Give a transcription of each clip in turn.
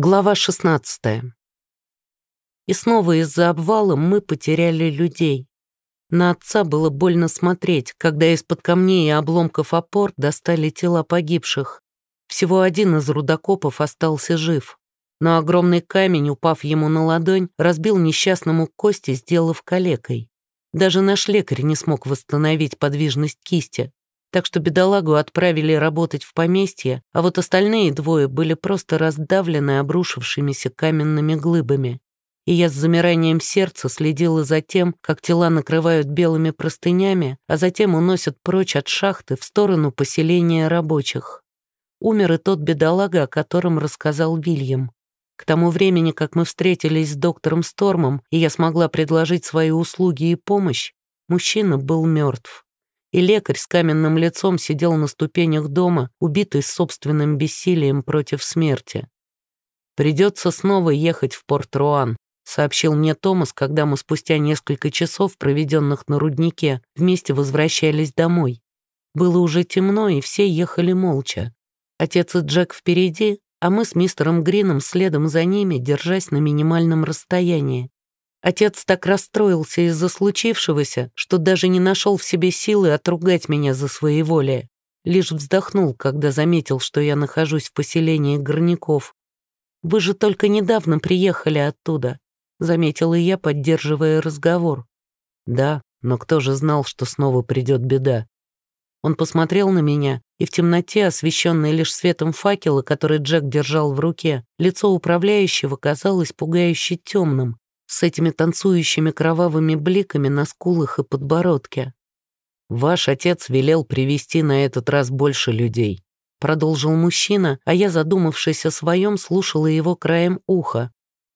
Глава 16. И снова из-за обвала мы потеряли людей. На отца было больно смотреть, когда из-под камней и обломков опор достали тела погибших. Всего один из рудокопов остался жив. Но огромный камень, упав ему на ладонь, разбил несчастному кости, сделав калекой. Даже наш лекарь не смог восстановить подвижность кисти, так что бедолагу отправили работать в поместье, а вот остальные двое были просто раздавлены обрушившимися каменными глыбами. И я с замиранием сердца следила за тем, как тела накрывают белыми простынями, а затем уносят прочь от шахты в сторону поселения рабочих. Умер и тот бедолага, о котором рассказал Вильям. К тому времени, как мы встретились с доктором Стормом, и я смогла предложить свои услуги и помощь, мужчина был мертв и лекарь с каменным лицом сидел на ступенях дома, убитый собственным бессилием против смерти. «Придется снова ехать в Порт-Руан», сообщил мне Томас, когда мы спустя несколько часов, проведенных на руднике, вместе возвращались домой. Было уже темно, и все ехали молча. Отец и Джек впереди, а мы с мистером Грином следом за ними, держась на минимальном расстоянии. Отец так расстроился из-за случившегося, что даже не нашел в себе силы отругать меня за своеволие. Лишь вздохнул, когда заметил, что я нахожусь в поселении горняков. «Вы же только недавно приехали оттуда», — заметила я, поддерживая разговор. «Да, но кто же знал, что снова придет беда?» Он посмотрел на меня, и в темноте, освещенной лишь светом факела, который Джек держал в руке, лицо управляющего казалось пугающе темным, с этими танцующими кровавыми бликами на скулах и подбородке. «Ваш отец велел привести на этот раз больше людей», продолжил мужчина, а я, задумавшись о своем, слушала его краем уха.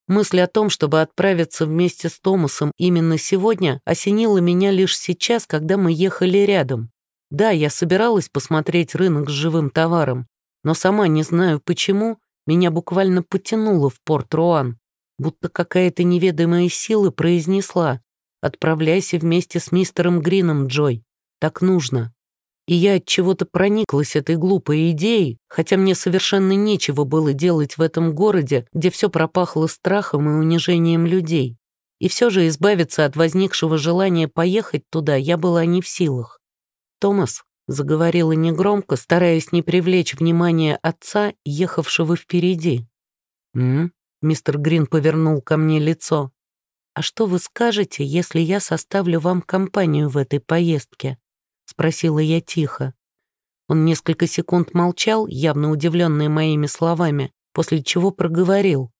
Мысль о том, чтобы отправиться вместе с Томасом именно сегодня, осенила меня лишь сейчас, когда мы ехали рядом. Да, я собиралась посмотреть рынок с живым товаром, но сама не знаю почему, меня буквально потянуло в Порт-Руан будто какая-то неведомая сила произнесла «Отправляйся вместе с мистером Грином, Джой, так нужно». И я от чего-то прониклась этой глупой идеей, хотя мне совершенно нечего было делать в этом городе, где все пропахло страхом и унижением людей. И все же избавиться от возникшего желания поехать туда я была не в силах. «Томас», — заговорила негромко, стараясь не привлечь внимание отца, ехавшего впереди. «М? Мистер Грин повернул ко мне лицо. «А что вы скажете, если я составлю вам компанию в этой поездке?» — спросила я тихо. Он несколько секунд молчал, явно удивленный моими словами, после чего проговорил.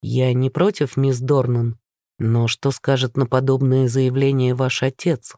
«Я не против, мисс Дорнан, но что скажет на подобное заявление ваш отец?»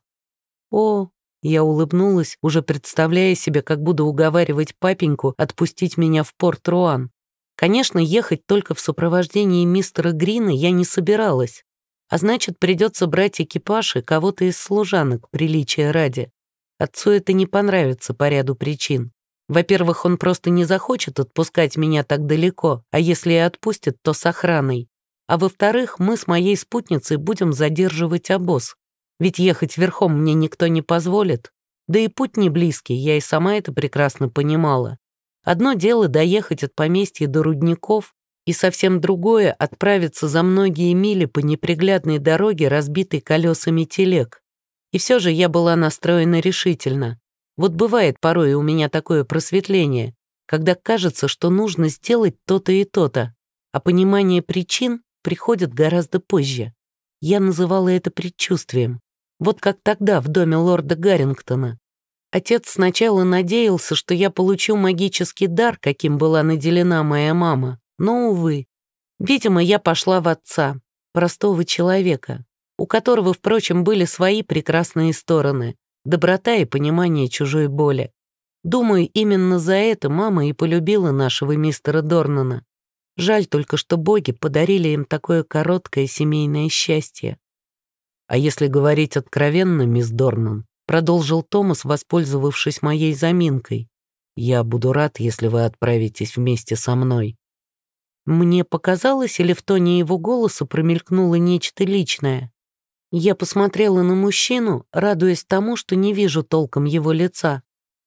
«О, я улыбнулась, уже представляя себе, как буду уговаривать папеньку отпустить меня в Порт-Руан. Конечно, ехать только в сопровождении мистера Грина я не собиралась, а значит, придется брать экипаж и кого-то из служанок, приличия ради. Отцу это не понравится по ряду причин. Во-первых, он просто не захочет отпускать меня так далеко, а если и отпустит, то с охраной. А во-вторых, мы с моей спутницей будем задерживать обоз. Ведь ехать верхом мне никто не позволит. Да и путь не близкий, я и сама это прекрасно понимала. Одно дело доехать от поместья до рудников, и совсем другое — отправиться за многие мили по неприглядной дороге, разбитой колесами телег. И все же я была настроена решительно. Вот бывает порой у меня такое просветление, когда кажется, что нужно сделать то-то и то-то, а понимание причин приходит гораздо позже. Я называла это предчувствием. Вот как тогда в доме лорда Гаррингтона. Отец сначала надеялся, что я получу магический дар, каким была наделена моя мама, но, увы. Видимо, я пошла в отца, простого человека, у которого, впрочем, были свои прекрасные стороны, доброта и понимание чужой боли. Думаю, именно за это мама и полюбила нашего мистера Дорнана. Жаль только, что боги подарили им такое короткое семейное счастье. А если говорить откровенно, мисс Дорнан, Продолжил Томас, воспользовавшись моей заминкой. «Я буду рад, если вы отправитесь вместе со мной». Мне показалось, или в тоне его голоса промелькнуло нечто личное. Я посмотрела на мужчину, радуясь тому, что не вижу толком его лица.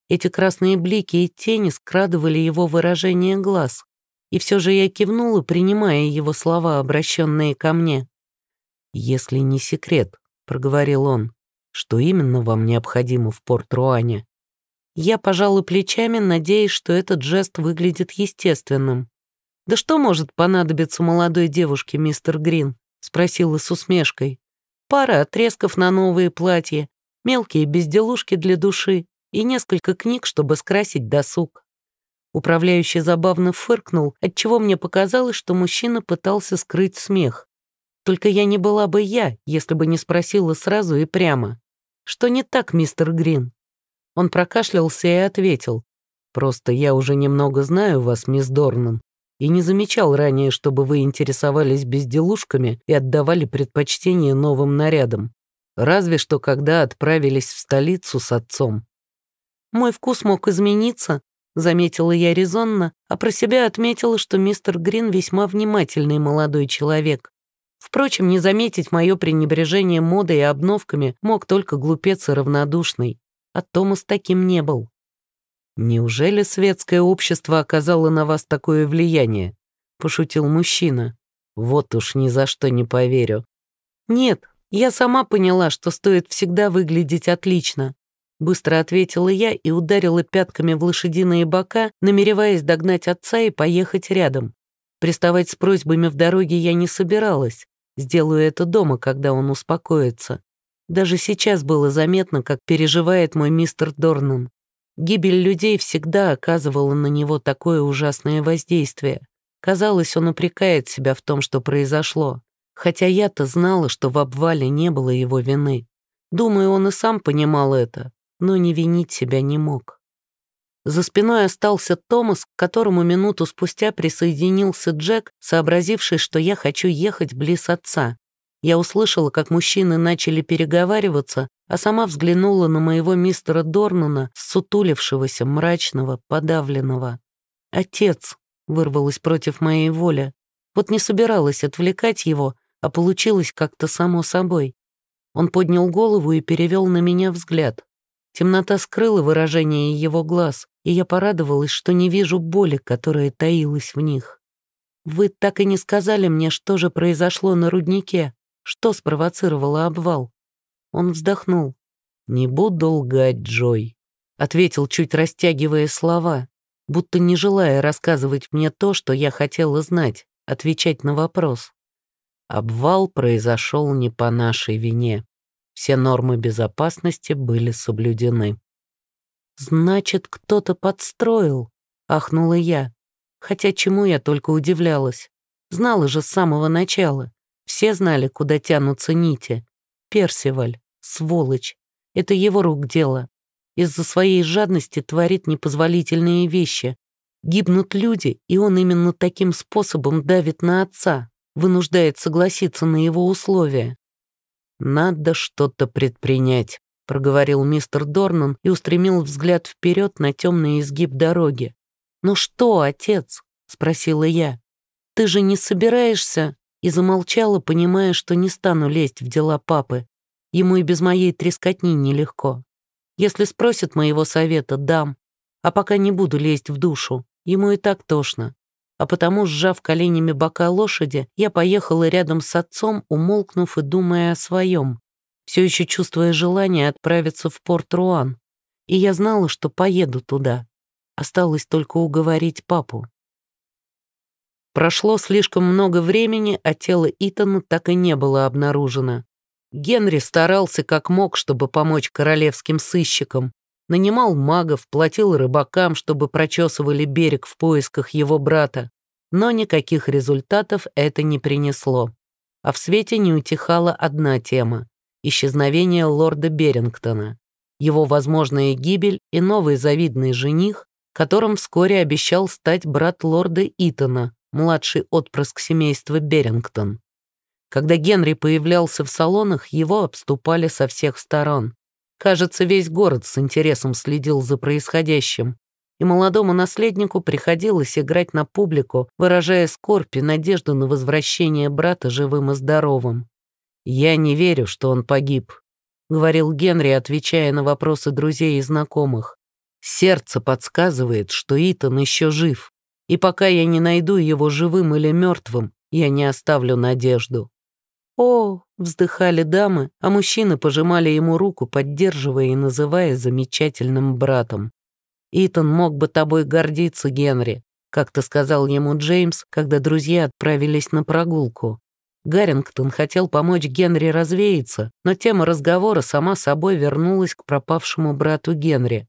Эти красные блики и тени скрадывали его выражение глаз. И все же я кивнула, принимая его слова, обращенные ко мне. «Если не секрет», — проговорил он, — «что именно вам необходимо в Порт-Руане?» Я пожала плечами, надеясь, что этот жест выглядит естественным. «Да что может понадобиться молодой девушке, мистер Грин?» — спросила с усмешкой. «Пара отрезков на новые платья, мелкие безделушки для души и несколько книг, чтобы скрасить досуг». Управляющий забавно фыркнул, отчего мне показалось, что мужчина пытался скрыть смех. Только я не была бы я, если бы не спросила сразу и прямо. «Что не так, мистер Грин?» Он прокашлялся и ответил. «Просто я уже немного знаю вас, мисс Дорнан, и не замечал ранее, чтобы вы интересовались безделушками и отдавали предпочтение новым нарядам. Разве что когда отправились в столицу с отцом. Мой вкус мог измениться, заметила я резонно, а про себя отметила, что мистер Грин весьма внимательный молодой человек. Впрочем, не заметить мое пренебрежение модой и обновками мог только глупец и равнодушный а Томас таким не был. «Неужели светское общество оказало на вас такое влияние?» — пошутил мужчина. «Вот уж ни за что не поверю». «Нет, я сама поняла, что стоит всегда выглядеть отлично», — быстро ответила я и ударила пятками в лошадиные бока, намереваясь догнать отца и поехать рядом. Приставать с просьбами в дороге я не собиралась. Сделаю это дома, когда он успокоится. Даже сейчас было заметно, как переживает мой мистер Дорнан. Гибель людей всегда оказывала на него такое ужасное воздействие. Казалось, он упрекает себя в том, что произошло. Хотя я-то знала, что в обвале не было его вины. Думаю, он и сам понимал это, но не винить себя не мог. За спиной остался Томас, к которому минуту спустя присоединился Джек, сообразивший, что я хочу ехать близ отца. Я услышала, как мужчины начали переговариваться, а сама взглянула на моего мистера Дорнана, сутулившегося, мрачного, подавленного. «Отец!» — вырвалась против моей воли. Вот не собиралась отвлекать его, а получилось как-то само собой. Он поднял голову и перевел на меня взгляд. Темнота скрыла выражение его глаз, и я порадовалась, что не вижу боли, которая таилась в них. «Вы так и не сказали мне, что же произошло на руднике», что спровоцировало обвал? Он вздохнул. «Не буду лгать, Джой», — ответил, чуть растягивая слова, будто не желая рассказывать мне то, что я хотела знать, отвечать на вопрос. Обвал произошел не по нашей вине. Все нормы безопасности были соблюдены. «Значит, кто-то подстроил», — ахнула я. Хотя чему я только удивлялась. Знала же с самого начала. Все знали, куда тянутся нити. Персиваль, сволочь, это его рук дело. Из-за своей жадности творит непозволительные вещи. Гибнут люди, и он именно таким способом давит на отца, вынуждает согласиться на его условия. «Надо что-то предпринять», — проговорил мистер Дорнан и устремил взгляд вперед на темный изгиб дороги. «Ну что, отец?» — спросила я. «Ты же не собираешься?» и замолчала, понимая, что не стану лезть в дела папы. Ему и без моей трескотни нелегко. Если спросят моего совета, дам. А пока не буду лезть в душу. Ему и так тошно. А потому, сжав коленями бока лошади, я поехала рядом с отцом, умолкнув и думая о своем, все еще чувствуя желание отправиться в порт Руан. И я знала, что поеду туда. Осталось только уговорить папу. Прошло слишком много времени, а тело Итана так и не было обнаружено. Генри старался как мог, чтобы помочь королевским сыщикам. Нанимал магов, платил рыбакам, чтобы прочесывали берег в поисках его брата. Но никаких результатов это не принесло. А в свете не утихала одна тема — исчезновение лорда Берингтона. Его возможная гибель и новый завидный жених, которым вскоре обещал стать брат лорда Итана, младший отпрыск семейства Берингтон. Когда Генри появлялся в салонах, его обступали со всех сторон. Кажется, весь город с интересом следил за происходящим, и молодому наследнику приходилось играть на публику, выражая скорбь и надежду на возвращение брата живым и здоровым. «Я не верю, что он погиб», — говорил Генри, отвечая на вопросы друзей и знакомых. «Сердце подсказывает, что Итан еще жив. И пока я не найду его живым или мертвым, я не оставлю надежду». «О!» — вздыхали дамы, а мужчины пожимали ему руку, поддерживая и называя замечательным братом. «Итан мог бы тобой гордиться, Генри», — как-то сказал ему Джеймс, когда друзья отправились на прогулку. Гаррингтон хотел помочь Генри развеяться, но тема разговора сама собой вернулась к пропавшему брату Генри.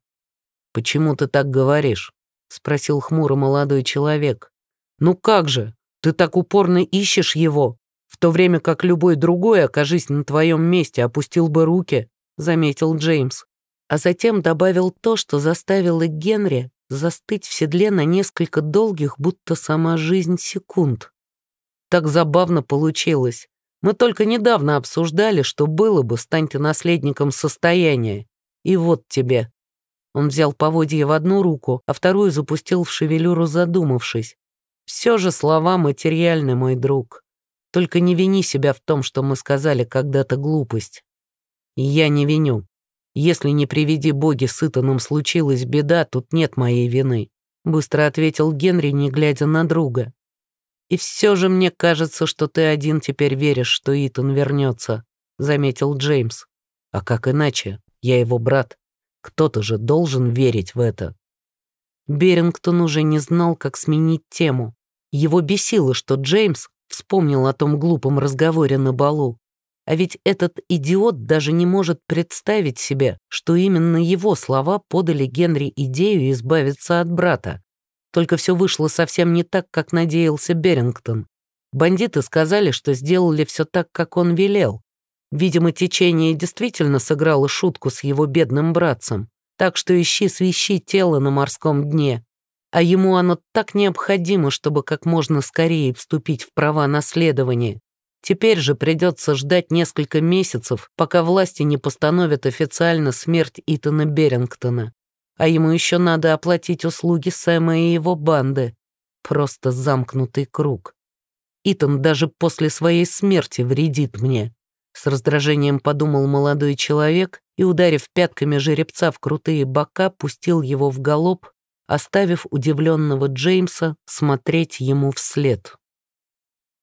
«Почему ты так говоришь?» — спросил хмуро молодой человек. «Ну как же? Ты так упорно ищешь его, в то время как любой другой, окажись на твоем месте, опустил бы руки», — заметил Джеймс. А затем добавил то, что заставило Генри застыть в седле на несколько долгих, будто сама жизнь секунд. Так забавно получилось. Мы только недавно обсуждали, что было бы, стань ты наследником состояния. И вот тебе. Он взял поводье в одну руку, а вторую запустил в шевелюру, задумавшись. Все же слова материальны, мой друг. Только не вини себя в том, что мы сказали когда-то глупость. я не виню. Если не приведи боги с Итаном случилась беда, тут нет моей вины. Быстро ответил Генри, не глядя на друга. «И все же мне кажется, что ты один теперь веришь, что Итан вернется», — заметил Джеймс. «А как иначе? Я его брат. Кто-то же должен верить в это». Берингтон уже не знал, как сменить тему. Его бесило, что Джеймс вспомнил о том глупом разговоре на балу. А ведь этот идиот даже не может представить себе, что именно его слова подали Генри идею избавиться от брата. Только все вышло совсем не так, как надеялся Берингтон. Бандиты сказали, что сделали все так, как он велел. Видимо, течение действительно сыграло шутку с его бедным братцем. Так что ищи свищи тело на морском дне. А ему оно так необходимо, чтобы как можно скорее вступить в права наследования. Теперь же придется ждать несколько месяцев, пока власти не постановят официально смерть Итана Берингтона а ему еще надо оплатить услуги Сэма и его банды. Просто замкнутый круг. Итан даже после своей смерти вредит мне. С раздражением подумал молодой человек и, ударив пятками жеребца в крутые бока, пустил его в галоп, оставив удивленного Джеймса смотреть ему вслед.